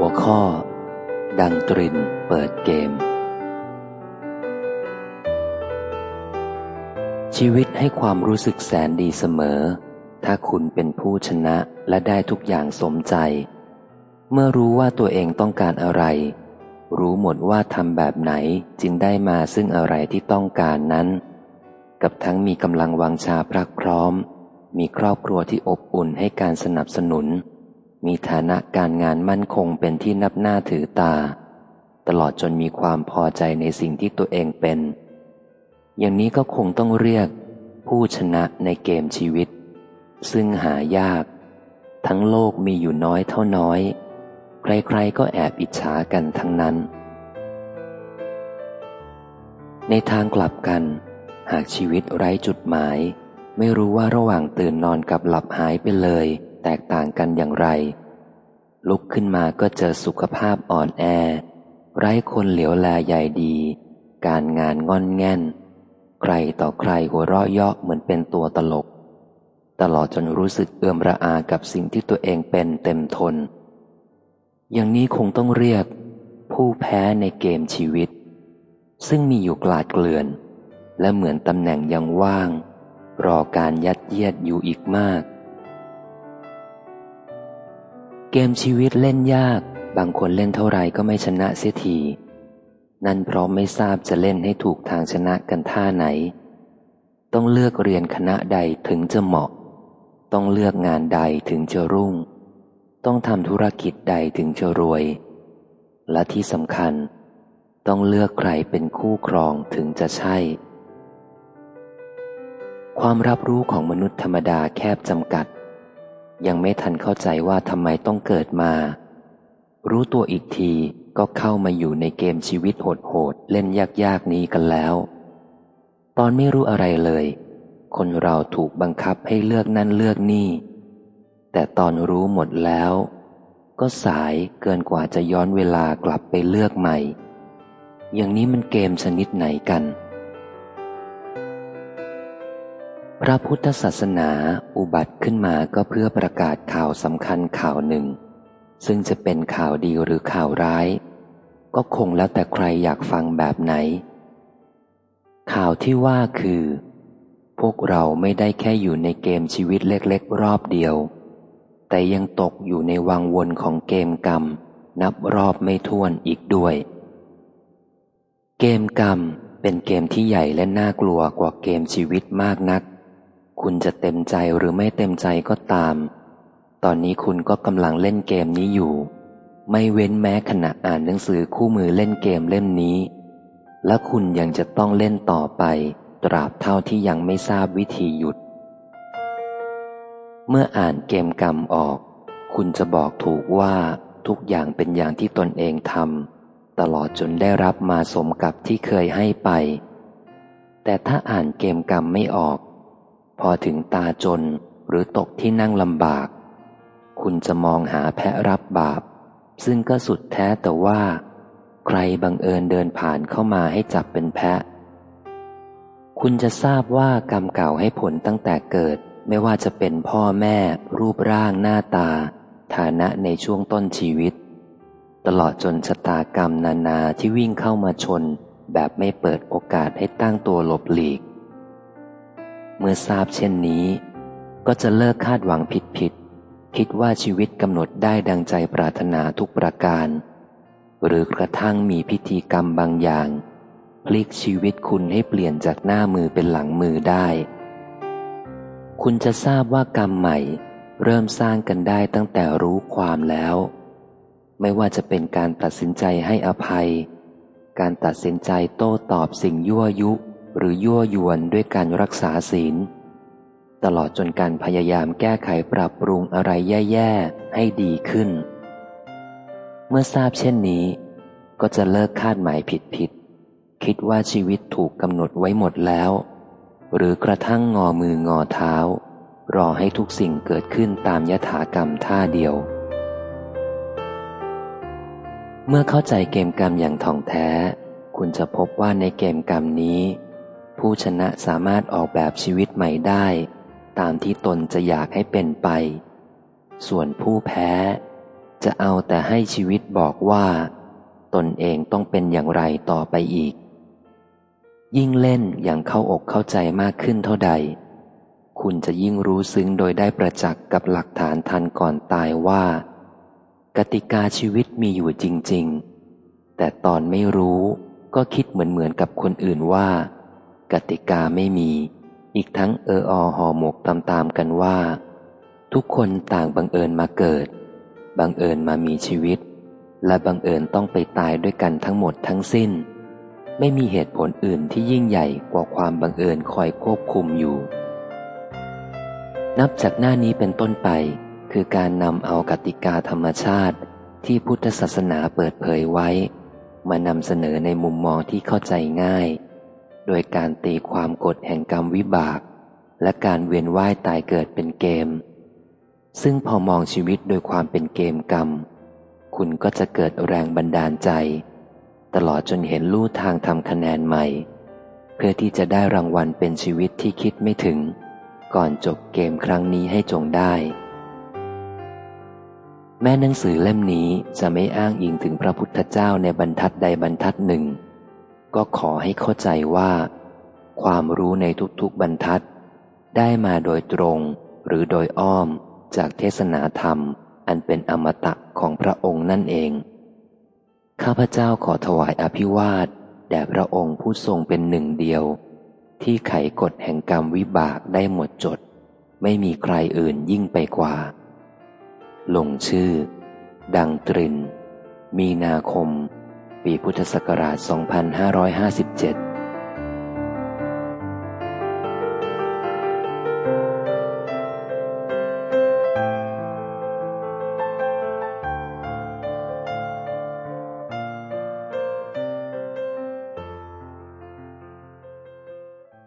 หัวข้อ ดังตรินเปิดเกม ชีวิตให้ความรู้สึกแสนดีเสมอ ถ้าคุณเป็นผู้ชนะและได้ทุกอย่างสมใจ เมื่อรู้ว่าตัวเองต้องการอะไร รู้หมดว่าทำแบบไหนจึงได้มาซึ่งอะไรที่ต้องการนั้น กับทั้งมีกำลังวังชาพรักพร้อม มีครอบครัวที่อบอุ่นให้การสนับสนุน มีฐานะการงานมั่นคงเป็นที่นับหน้าถือตา ตลอดจนมีความพอใจในสิ่งที่ตัวเองเป็น อย่างนี้ก็คงต้องเรียก ผู้ชนะในเกมชีวิต ซึ่งหายาก ทั้งโลกมีอยู่น้อยเท่าน้อย ใครๆก็แอบอิจฉากันทั้งนั้น ในทางกลับกัน หากชีวิตไร้จุดหมาย ไม่รู้ว่าระหว่างตื่นนอนกับหลับหายไปเลย แตกต่างกันอย่างไร ลุกขึ้นมาก็เจอสุขภาพอ่อนแอ ไร้คนเหลียวแลใหญ่ดี การงานงอนแง่น ใครต่อใครหัวเราะเยาะเหมือนเป็นตัวตลก ตลอดจนรู้สึกเอื้อมระอากับสิ่งที่ตัวเองเป็นเต็มทน อย่างนี้คงต้องเรียก ผู้แพ้ในเกมชีวิต ซึ่งมีอยู่กลาดเกลื่อน และเหมือนตำแหน่งยังว่าง รอการยัดเยียดอยู่อีกมาก เกมชีวิตเล่นยาก บางคนเล่นเท่าไรก็ไม่ชนะเสียที นั่นเพราะไม่ทราบจะเล่นให้ถูกทางชนะกันท่าไหน ต้องเลือกเรียนคณะใดถึงจะเหมาะ ต้องเลือกงานใดถึงจะรุ่ง ต้องทำธุรกิจใดถึงจะรวย และที่สำคัญ ต้องเลือกใครเป็นคู่ครองถึงจะใช่ ความรับรู้ของมนุษย์ธรรมดาแคบจำกัด ยังไม่ทันเข้าใจว่าทำไมต้องเกิดมา รู้ตัวอีกทีก็เข้ามาอยู่ในเกมชีวิตโหดๆเล่นยากๆนี้กันแล้ว ตอนไม่รู้อะไรเลย คนเราถูกบังคับให้เลือกนั่นเลือกนี่ แต่ตอนรู้หมดแล้ว ก็สายเกินกว่าจะย้อนเวลากลับไปเลือกใหม่ อย่างนี้มันเกมชนิดไหนกัน พระพุทธศาสนาอุบัติขึ้นมาก็เพื่อประกาศข่าวสำคัญข่าวหนึ่ง ซึ่งจะเป็นข่าวดีหรือข่าวร้าย ก็คงแล้วแต่ใครอยากฟังแบบไหน ข่าวที่ว่าคือ พวกเราไม่ได้แค่อยู่ในเกมชีวิตเล็กๆ รอบเดียว แต่ยังตกอยู่ในวังวนของเกมกรรม นับรอบไม่ท้วนอีกด้วย เกมกรรมเป็นเกมที่ใหญ่และน่ากลัวกว่าเกมชีวิตมากนัก คุณจะเต็มใจหรือไม่เต็มใจก็ตาม ตอนนี้คุณก็กำลังเล่นเกมนี้อยู่ ไม่เว้นแม้ขณะอ่านหนังสือคู่มือเล่นเกมเล่มนี้ และคุณยังจะต้องเล่นต่อไป ตราบเท่าที่ยังไม่ทราบวิธีหยุด เมื่ออ่านเกมกรรมออก คุณจะบอกถูกว่าทุกอย่างเป็นอย่างที่ตนเองทำตลอดจนได้รับมาสมกับที่เคยให้ไป แต่ถ้าอ่านเกมกรรมไม่ออก พอถึงตาจนหรือตกที่นั่งลำบาก คุณจะมองหาแพะรับบาป ซึ่งก็สุดแท้แต่ว่า ใครบังเอิญเดินผ่านเข้ามาให้จับเป็นแพะ คุณจะทราบว่ากรรมเก่าให้ผลตั้งแต่เกิดไม่ว่าจะเป็นพ่อแม่ รูปร่างหน้าตา ฐานะในช่วงต้นชีวิต ตลอดจนชะตากรรมนานาที่วิ่งเข้ามาชน แบบไม่เปิดโอกาสให้ตั้งตัวหลบหลีก เมื่อทราบเช่นนี้ ก็จะเลิกคาดหวังผิดผิด คิดว่าชีวิตกำหนดได้ดังใจปรารถนาทุกประการ หรือกระทั่งมีพิธีกรรมบางอย่าง พลิกชีวิตคุณให้เปลี่ยนจากหน้ามือเป็นหลังมือได้ คุณจะทราบว่ากรรมใหม่ เริ่มสร้างกันได้ตั้งแต่รู้ความแล้ว ไม่ว่าจะเป็นการตัดสินใจให้อภัย การตัดสินใจโต้ตอบสิ่งยั่วยุ หรือยั่วยวนด้วยการรักษาศีล ตลอดจนการพยายามแก้ไขปรับปรุงอะไรแย่ๆ ให้ดีขึ้น เมื่อทราบเช่นนี้ ก็จะเลิกคาดหมายผิดๆ คิดว่าชีวิตถูกกำหนดไว้หมดแล้ว หรือกระทั่งงอมืองอเท้า รอให้ทุกสิ่งเกิดขึ้นตามยถากรรมท่าเดียว เมื่อเข้าใจเกมกรรมอย่างท่องแท้คุณจะพบว่าในเกมกรรมนี้ ผู้ชนะสามารถออกแบบชีวิตใหม่ได้ ตามที่ตนจะอยากให้เป็นไป ส่วนผู้แพ้ จะเอาแต่ให้ชีวิตบอกว่า ตนเองต้องเป็นอย่างไรต่อไปอีก ยิ่งเล่นอย่างเข้าอกเข้าใจมากขึ้นเท่าใด คุณจะยิ่งรู้ซึ้งโดยได้ประจักษ์กับหลักฐานทันก่อนตายว่า กติกาชีวิตมีอยู่จริง ๆ แต่ตอนไม่รู้ก็คิดเหมือนเหมือนกับคนอื่นว่า กติกาไม่มี อีกทั้งเอออหอหมกตามๆกันว่า ทุกคนต่างบังเอิญมาเกิด บังเอิญมามีชีวิต และบังเอิญต้องไปตายด้วยกันทั้งหมดทั้งสิ้น ไม่มีเหตุผลอื่นที่ยิ่งใหญ่กว่าความบังเอิญคอยควบคุมอยู่ นับจากหน้านี้เป็นต้นไป คือการนำเอากติกาธรรมชาติที่พุทธศาสนาเปิดเผยไว้ มานำเสนอในมุมมองที่เข้าใจง่าย โดยการตีความกฎแห่งกรรมวิบาก และการเวียนว่ายตายเกิดเป็นเกม ซึ่งพอมองชีวิตโดยความเป็นเกมกรรม คุณก็จะเกิดแรงบันดาลใจ ตลอดจนเห็นลู่ทางทำคะแนนใหม่ เพื่อที่จะได้รางวัลเป็นชีวิตที่คิดไม่ถึง ก่อนจบเกมครั้งนี้ให้จงได้ แม้หนังสือเล่มนี้จะไม่อ้างอิงถึงพระพุทธเจ้าในบรรทัดใดบรรทัดหนึ่ง ก็ขอให้เข้าใจว่า ความรู้ในทุกๆบรรทัด ได้มาโดยตรงหรือโดยอ้อมจากเทศนาธรรมอันเป็นอมตะของพระองค์นั่นเอง ข้าพเจ้าขอถวายอภิวาทแด่พระองค์ผู้ทรงเป็นหนึ่งเดียว ที่ไขกฎแห่งกรรมวิบากได้หมดจด ไม่มีใครอื่นยิ่งไปกว่า ลงชื่อ ดังตริน มีนาคม ปีพุทธศักราช 2557